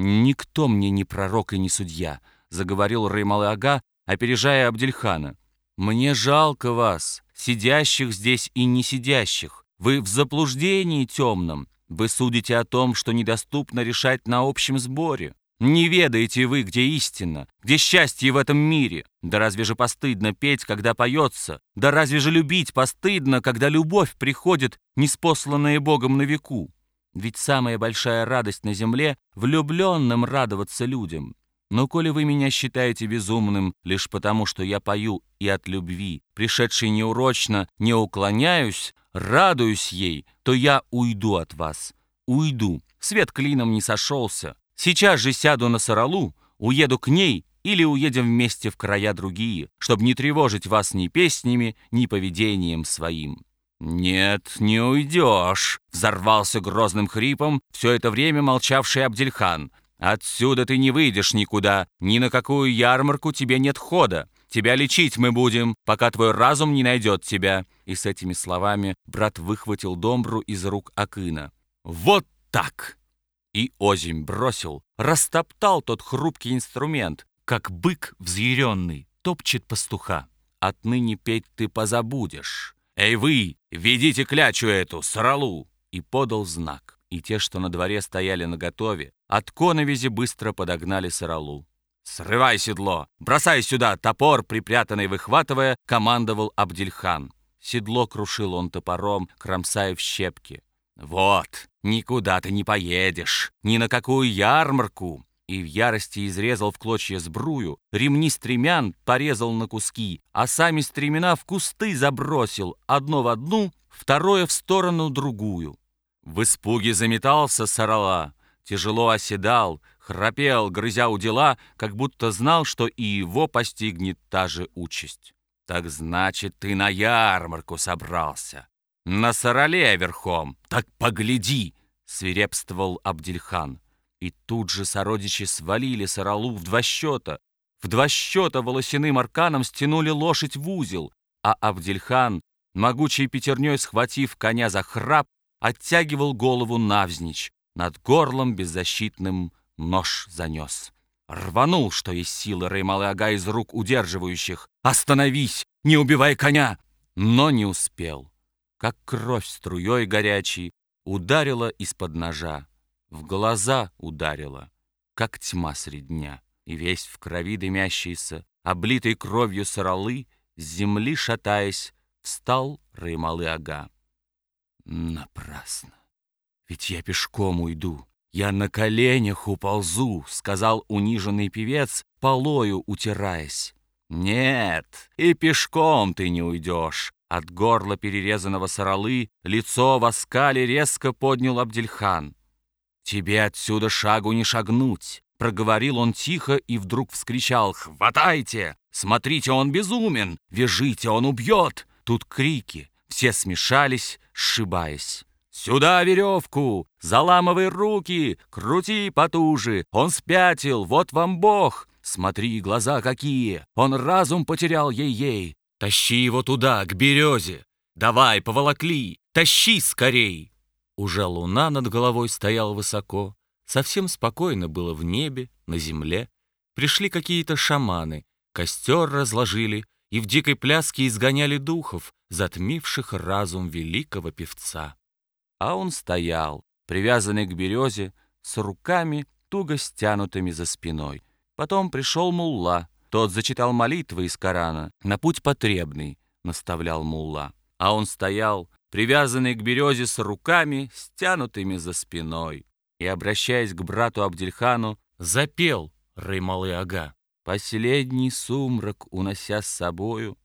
«Никто мне не пророк и не судья», — заговорил Раймалы-ага, опережая Абдельхана. «Мне жалко вас, сидящих здесь и не сидящих. Вы в заблуждении темном. Вы судите о том, что недоступно решать на общем сборе. Не ведаете вы, где истина, где счастье в этом мире. Да разве же постыдно петь, когда поется? Да разве же любить постыдно, когда любовь приходит, неспосланная Богом на веку? Ведь самая большая радость на земле — влюбленным радоваться людям. Но коли вы меня считаете безумным лишь потому, что я пою и от любви, пришедшей неурочно, не уклоняюсь, радуюсь ей, то я уйду от вас. Уйду. Свет клином не сошелся. Сейчас же сяду на Саралу, уеду к ней или уедем вместе в края другие, чтобы не тревожить вас ни песнями, ни поведением своим». «Нет, не уйдешь», — взорвался грозным хрипом все это время молчавший Абдельхан. «Отсюда ты не выйдешь никуда, ни на какую ярмарку тебе нет хода. Тебя лечить мы будем, пока твой разум не найдет тебя». И с этими словами брат выхватил домбру из рук Акына. «Вот так!» И озимь бросил, растоптал тот хрупкий инструмент, как бык взъяренный топчет пастуха. Отныне петь ты позабудешь. Эй вы, ведите клячу эту, сралу! И подал знак. И те, что на дворе стояли наготове, от коновизи быстро подогнали саралу. «Срывай седло! Бросай сюда!» Топор, припрятанный выхватывая, командовал Абдельхан. Седло крушил он топором, кромсая в щепки. «Вот, никуда ты не поедешь, ни на какую ярмарку!» И в ярости изрезал в клочья сбрую, ремни стремян порезал на куски, а сами стремена в кусты забросил, одно в одну, второе в сторону другую. В испуге заметался сорола, тяжело оседал, храпел, грызя у дела, как будто знал, что и его постигнет та же участь. «Так значит, ты на ярмарку собрался!» «На сороле верхом! Так погляди!» — свирепствовал Абдельхан. И тут же сородичи свалили соролу в два счета. В два счета волосяным арканом стянули лошадь в узел, а Абдельхан, могучей пятерней схватив коня за храп, оттягивал голову навзничь, над горлом беззащитным нож занес. Рванул, что есть силы Реймалы-ага из рук удерживающих. «Остановись! Не убивай коня!» Но не успел как кровь струей горячей, ударила из-под ножа, в глаза ударила, как тьма средь дня, и весь в крови дымящийся, облитый кровью соролы, с земли шатаясь, встал Раймалы-ага. Напрасно, ведь я пешком уйду, я на коленях уползу, сказал униженный певец, полою утираясь. Нет, и пешком ты не уйдешь, от горла перерезанного соролы лицо в оскале резко поднял Абдельхан. «Тебе отсюда шагу не шагнуть!» Проговорил он тихо и вдруг вскричал «Хватайте! Смотрите, он безумен! Вяжите, он убьет!» Тут крики, все смешались, сшибаясь. «Сюда веревку! Заламывай руки! Крути потуже! Он спятил! Вот вам Бог! Смотри, глаза какие! Он разум потерял ей-ей! Тащи его туда, к березе! Давай, поволокли! Тащи скорей!» Уже луна над головой стояла высоко, совсем спокойно было в небе, на земле. Пришли какие-то шаманы, костер разложили и в дикой пляске изгоняли духов, затмивших разум великого певца. А он стоял, привязанный к березе, с руками, туго стянутыми за спиной. Потом пришел мулла, тот зачитал молитвы из Корана, на путь потребный, наставлял мулла. А он стоял, привязанный к березе с руками, стянутыми за спиной. И, обращаясь к брату Абдельхану, запел Раймалы-ага. Последний сумрак, унося с собою,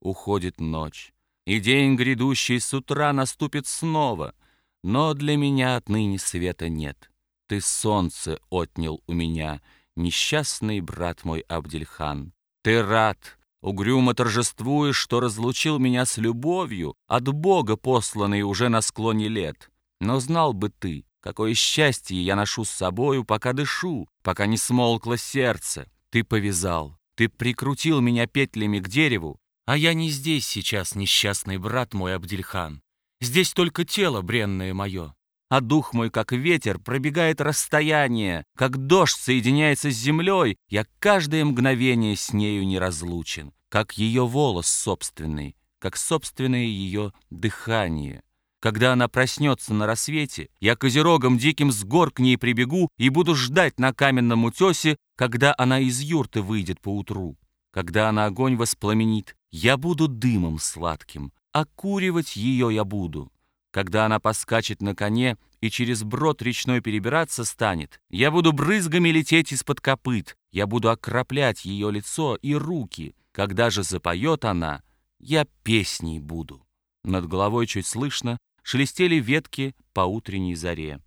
уходит ночь. И день грядущий с утра наступит снова, но для меня отныне света нет. Ты солнце отнял у меня — несчастный брат мой Абдельхан. Ты рад, угрюмо торжествуешь, что разлучил меня с любовью, от Бога посланной уже на склоне лет. Но знал бы ты, какое счастье я ношу с собою, пока дышу, пока не смолкло сердце. Ты повязал, ты прикрутил меня петлями к дереву, а я не здесь сейчас, несчастный брат мой Абдельхан. Здесь только тело бренное мое. А дух мой, как ветер, пробегает расстояние, как дождь соединяется с землей, я каждое мгновение с нею неразлучен, как ее волос собственный, как собственное ее дыхание. Когда она проснется на рассвете, я козерогом диким с гор к ней прибегу и буду ждать на каменном утесе, когда она из юрты выйдет поутру. Когда она огонь воспламенит, я буду дымом сладким, окуривать ее я буду. Когда она поскачет на коне и через брод речной перебираться станет, я буду брызгами лететь из-под копыт, я буду окроплять ее лицо и руки. Когда же запоет она, я песней буду. Над головой чуть слышно шелестели ветки по утренней заре.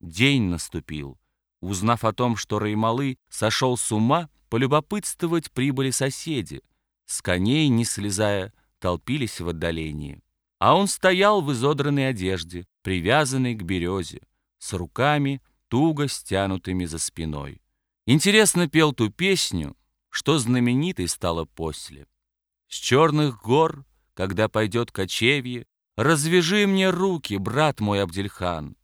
День наступил. Узнав о том, что Раймалы сошел с ума, полюбопытствовать прибыли соседи. С коней, не слезая, толпились в отдалении. А он стоял в изодранной одежде, привязанный к березе, с руками, туго стянутыми за спиной. Интересно пел ту песню, что знаменитой стало после. С черных гор, когда пойдет кочевье, Развяжи мне руки, брат мой Абдельхан.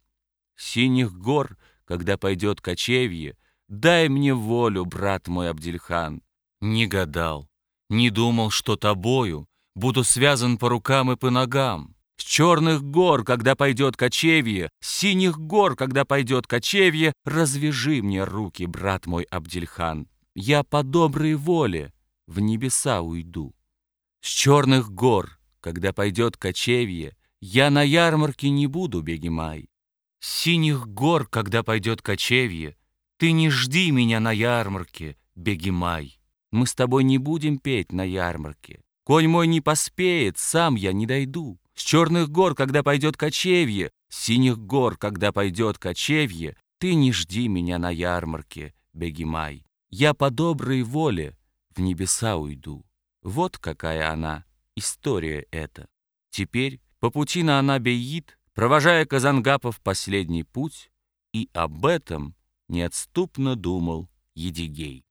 С синих гор, когда пойдет кочевье, Дай мне волю, брат мой Абдельхан. Не гадал, не думал, что тобою Буду связан по рукам и по ногам. С черных гор, когда пойдет кочевье, С синих гор, когда пойдет кочевье, Развяжи мне руки, брат мой Абдельхан. Я по доброй воле в небеса уйду. С черных гор, когда пойдет кочевье, Я на ярмарке не буду, Бегемай. С синих гор, когда пойдет кочевье, Ты не жди меня на ярмарке, Бегемай. Мы с тобой не будем петь на ярмарке. Конь мой не поспеет, сам я не дойду. С черных гор, когда пойдет кочевье, с синих гор, когда пойдет кочевье, ты не жди меня на ярмарке, Бегемай. Я по доброй воле в небеса уйду. Вот какая она, история эта. Теперь по пути на Анабеид, провожая Казангапов последний путь, и об этом неотступно думал Едигей.